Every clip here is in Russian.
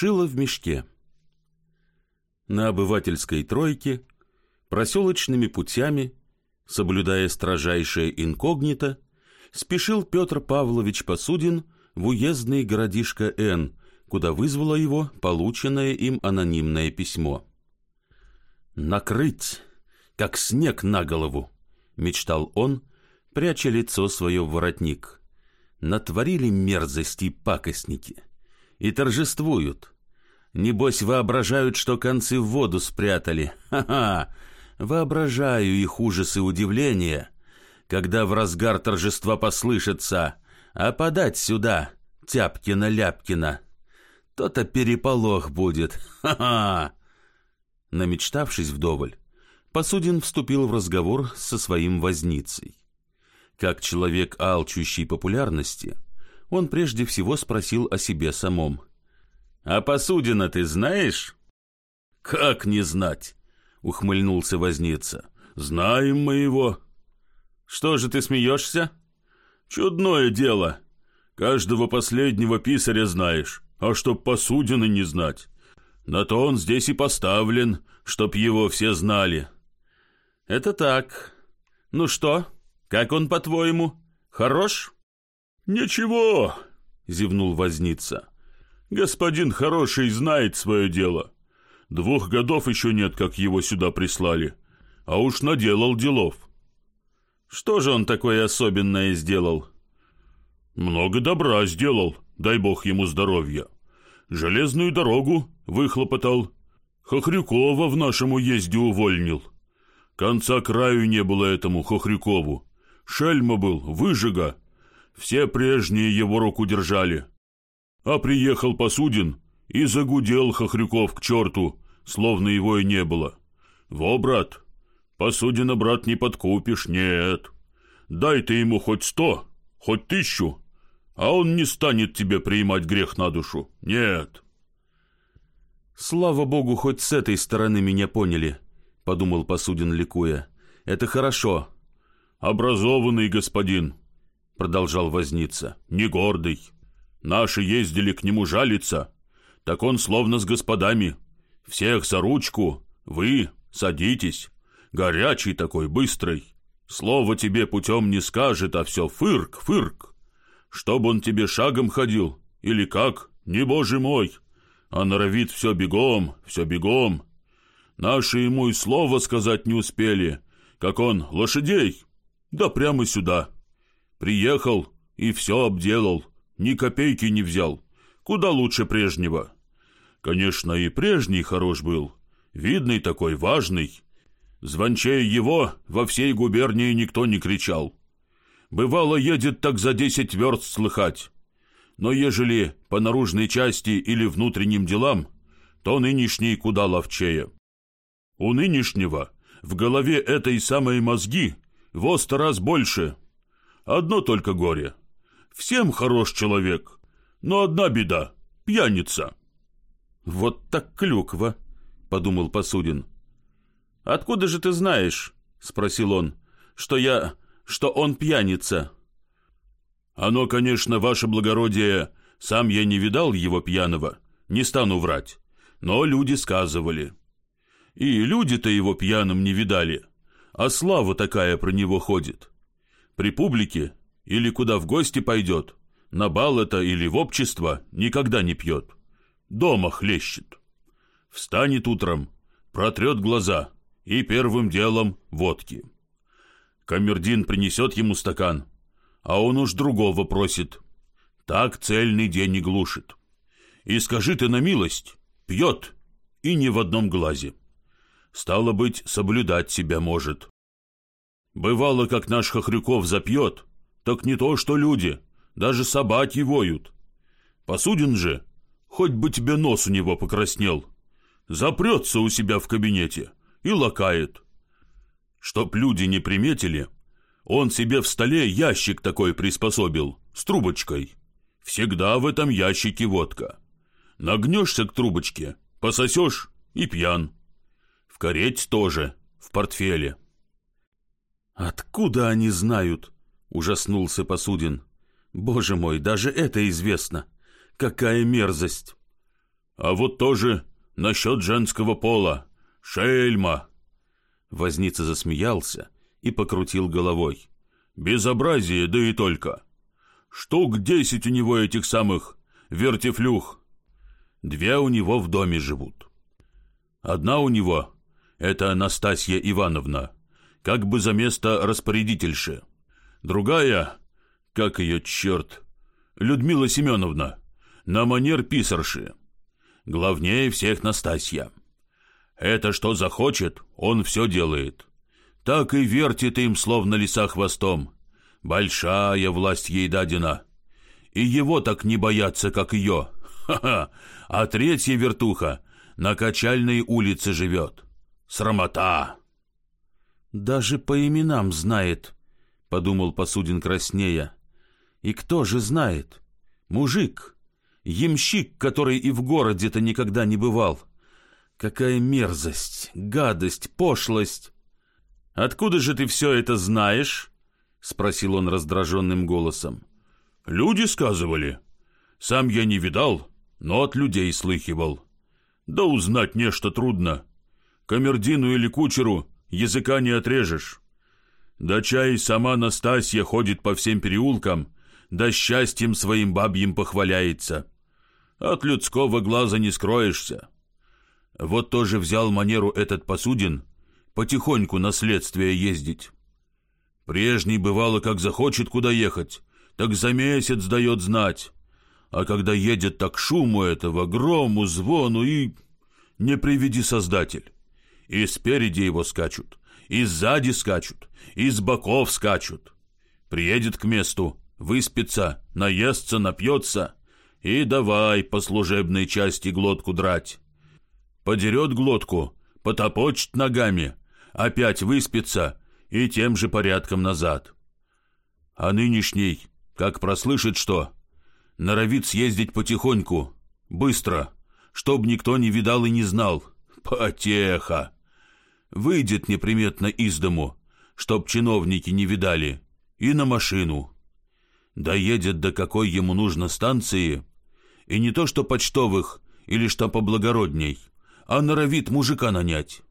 Шило в мешке. На обывательской тройке, проселочными путями, соблюдая строжайшее инкогнито, спешил Петр Павлович Посудин в уездный городишко Н, куда вызвало его полученное им анонимное письмо. «Накрыть, как снег на голову!» — мечтал он, пряча лицо свое в воротник. «Натворили мерзости пакостники и торжествуют. Небось, воображают, что концы в воду спрятали. Ха-ха! Воображаю их ужасы и удивления, когда в разгар торжества послышится «А подать сюда, Тяпкина-ляпкина!» То-то переполох будет. Ха-ха!» Намечтавшись вдоволь, Посудин вступил в разговор со своим возницей. Как человек, алчущий популярности, он прежде всего спросил о себе самом. «А посудина ты знаешь?» «Как не знать?» — ухмыльнулся возница. «Знаем мы его». «Что же ты смеешься?» «Чудное дело. Каждого последнего писаря знаешь, а чтоб посудины не знать. На то он здесь и поставлен, чтоб его все знали». «Это так. Ну что, как он, по-твоему, хорош?» «Ничего», — зевнул возница. «Господин хороший знает свое дело. Двух годов еще нет, как его сюда прислали, а уж наделал делов». «Что же он такое особенное сделал?» «Много добра сделал, дай бог ему здоровья. Железную дорогу выхлопотал. Хохрюкова в нашем уезде увольнил. Конца краю не было этому Хохрюкову. Шельма был, выжига, все прежние его руку держали. А приехал Посудин и загудел Хохрюков к черту, словно его и не было. Во, брат, Посудина, брат, не подкупишь, нет. Дай ты ему хоть сто, хоть тысячу, а он не станет тебе принимать грех на душу, нет. Слава богу, хоть с этой стороны меня поняли, подумал Посудин, ликуя. Это хорошо. Образованный господин, продолжал возница, не гордый. Наши ездили к нему жалиться, так он словно с господами. Всех за ручку, вы садитесь. Горячий такой, быстрый. Слово тебе путем не скажет, а все фырк, фырк. Чтоб он тебе шагом ходил, или как, не боже мой. А норовит все бегом, все бегом. Наши ему и слова сказать не успели, как он лошадей, да прямо сюда. Приехал и все обделал, ни копейки не взял. Куда лучше прежнего. Конечно, и прежний хорош был. Видный такой, важный. Звончее его во всей губернии никто не кричал. Бывало, едет так за десять верст слыхать. Но ежели по наружной части или внутренним делам, то нынешний куда ловчее. У нынешнего в голове этой самой мозги сто раз больше — Одно только горе. Всем хорош человек, но одна беда — пьяница. Вот так клюква, — подумал Посудин. Откуда же ты знаешь, — спросил он, — что я, что он пьяница? Оно, конечно, ваше благородие, сам я не видал его пьяного, не стану врать, но люди сказывали. И люди-то его пьяным не видали, а слава такая про него ходит. При публике или куда в гости пойдет, на бал это или в общество никогда не пьет. Дома хлещет. Встанет утром, протрет глаза и первым делом водки. Камердин принесет ему стакан, а он уж другого просит. Так цельный день не глушит. И скажи ты на милость, пьет, и не в одном глазе. Стало быть, соблюдать себя может. Бывало, как наш Хохрюков запьет, так не то что люди, даже собаки воют. Посудин же, хоть бы тебе нос у него покраснел, запрется у себя в кабинете и лакает. Чтоб люди не приметили, он себе в столе ящик такой приспособил, с трубочкой. Всегда в этом ящике водка. Нагнешься к трубочке, пососешь и пьян. В карете тоже, в портфеле. «Откуда они знают?» — ужаснулся Посудин. «Боже мой, даже это известно! Какая мерзость!» А вот тоже насчет женского пола. Шельма!» Возница засмеялся и покрутил головой. «Безобразие, да и только! Штук десять у него этих самых вертифлюх. Две у него в доме живут. Одна у него — это Анастасия Ивановна, как бы за место распорядительши. Другая, как ее черт, Людмила Семеновна, на манер писарши. Главнее всех Настасья. Это что захочет, он все делает. Так и вертит им, словно лиса хвостом. Большая власть ей дадена. И его так не боятся, как ее. Ха-ха! А третья вертуха на Качальной улице живет. Срамота!» «Даже по именам знает», — подумал Посудин краснея. «И кто же знает? Мужик, ямщик, который и в городе-то никогда не бывал. Какая мерзость, гадость, пошлость!» «Откуда же ты все это знаешь?» — спросил он раздраженным голосом. «Люди сказывали. Сам я не видал, но от людей слыхивал. Да узнать нечто трудно. Камердину или кучеру языка не отрежешь. Да чай сама Настасья ходит по всем переулкам, да счастьем своим бабьим похваляется. От людского глаза не скроешься. Вот тоже взял манеру этот посудин потихоньку на следствие ездить. Прежний бывало, как захочет куда ехать, так за месяц дает знать. А когда едет, так шуму этого, грому, звону и... Не приведи Создатель. И спереди его скачут, и сзади скачут, и с боков скачут. Приедет к месту, выспится, наестся, напьется, и давай по служебной части глотку драть. Подерет глотку, потопочет ногами, опять выспится и тем же порядком назад. А нынешний, как прослышит что, норовит съездить потихоньку, быстро, чтоб никто не видал и не знал. Потеха! Выйдет неприметно из дому, чтоб чиновники не видали, и на машину. Доедет до какой ему нужно станции, и не то что почтовых или что поблагородней, а норовит мужика нанять.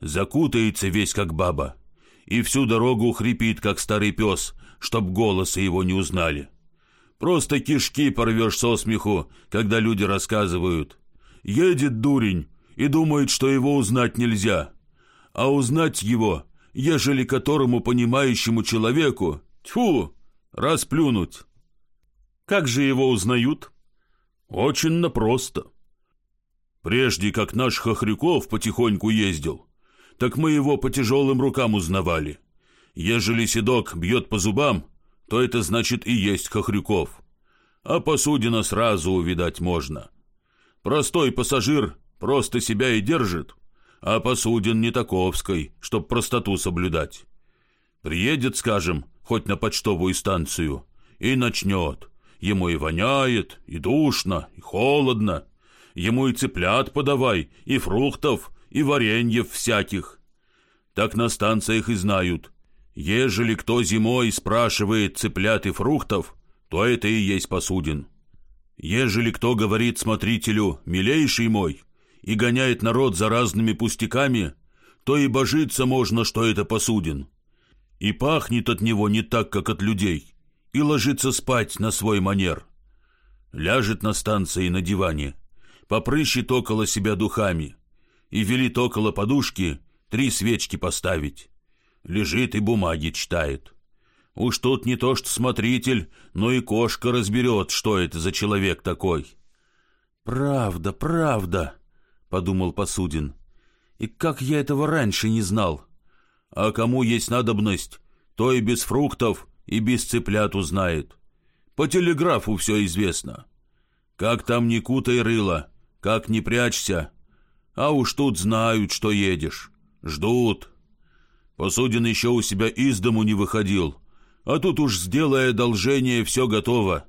Закутается весь как баба, и всю дорогу хрипит, как старый пес, чтоб голоса его не узнали. Просто кишки порвешь со смеху, когда люди рассказывают. Едет дурень и думает, что его узнать нельзя а узнать его, ежели которому понимающему человеку, тьфу, расплюнуть. Как же его узнают? Очень напросто. Прежде как наш Хохряков потихоньку ездил, так мы его по тяжелым рукам узнавали. Ежели седок бьет по зубам, то это значит и есть Хохряков. А посудина сразу увидать можно. Простой пассажир просто себя и держит, а посудин не таковской, чтоб простоту соблюдать. Приедет, скажем, хоть на почтовую станцию, и начнет. Ему и воняет, и душно, и холодно. Ему и цыплят подавай, и фруктов, и вареньев всяких. Так на станциях и знают. Ежели кто зимой спрашивает цыплят и фруктов, то это и есть посудин. Ежели кто говорит смотрителю «милейший мой», и гоняет народ за разными пустяками, то и божиться можно, что это посудин. И пахнет от него не так, как от людей, и ложится спать на свой манер. Ляжет на станции на диване, попрыщет около себя духами и велит около подушки три свечки поставить. Лежит и бумаги читает. Уж тут не то что смотритель, но и кошка разберет, что это за человек такой. «Правда, правда», подумал Посудин. И как я этого раньше не знал? А кому есть надобность, то и без фруктов, и без цыплят узнает. По телеграфу все известно. Как там ни кутай рыло, как не прячься. А уж тут знают, что едешь. Ждут. Посудин еще у себя из дому не выходил, а тут уж, сделая одолжение, все готово.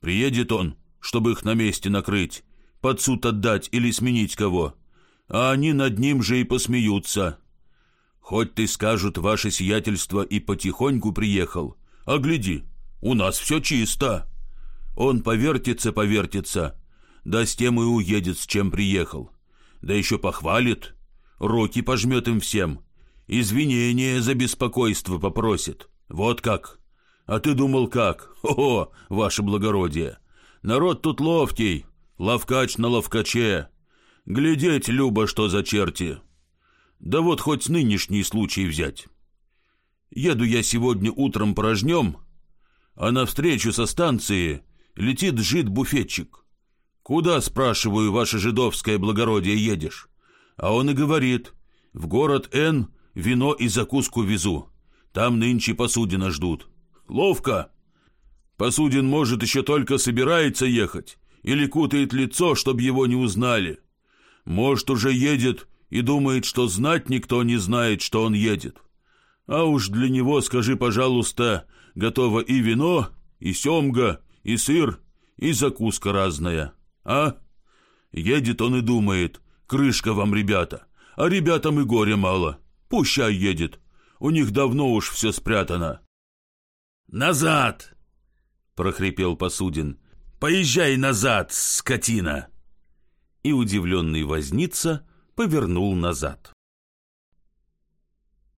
Приедет он, чтобы их на месте накрыть, под суд отдать или сменить кого, а они над ним же и посмеются. Хоть ты скажут, ваше сиятельство и потихоньку приехал, а гляди, у нас все чисто. Он повертится-повертится, да с тем и уедет, с чем приехал. Да еще похвалит, руки пожмет им всем, извинения за беспокойство попросит. Вот как. А ты думал как? О, ваше благородие! Народ тут ловкий, ловкач на ловкаче. Глядеть, Люба, что за черти. Да вот хоть нынешний случай взять. Еду я сегодня утром порожнем, а навстречу со станции летит жид-буфетчик. «Куда, спрашиваю, ваше жидовское благородие едешь?» А он и говорит, «В город Н вино и закуску везу. Там нынче посудина ждут. Ловко!» Посудин, может, еще только собирается ехать или кутает лицо, чтобы его не узнали. Может, уже едет и думает, что знать никто не знает, что он едет. А уж для него, скажи, пожалуйста, готово и вино, и семга, и сыр, и закуска разная. А? Едет он и думает, крышка вам, ребята, а ребятам и горе мало. Пущай едет, у них давно уж все спрятано. «Назад!» — прохрипел Посудин. «Поезжай назад, скотина!» И удивленный возница повернул назад.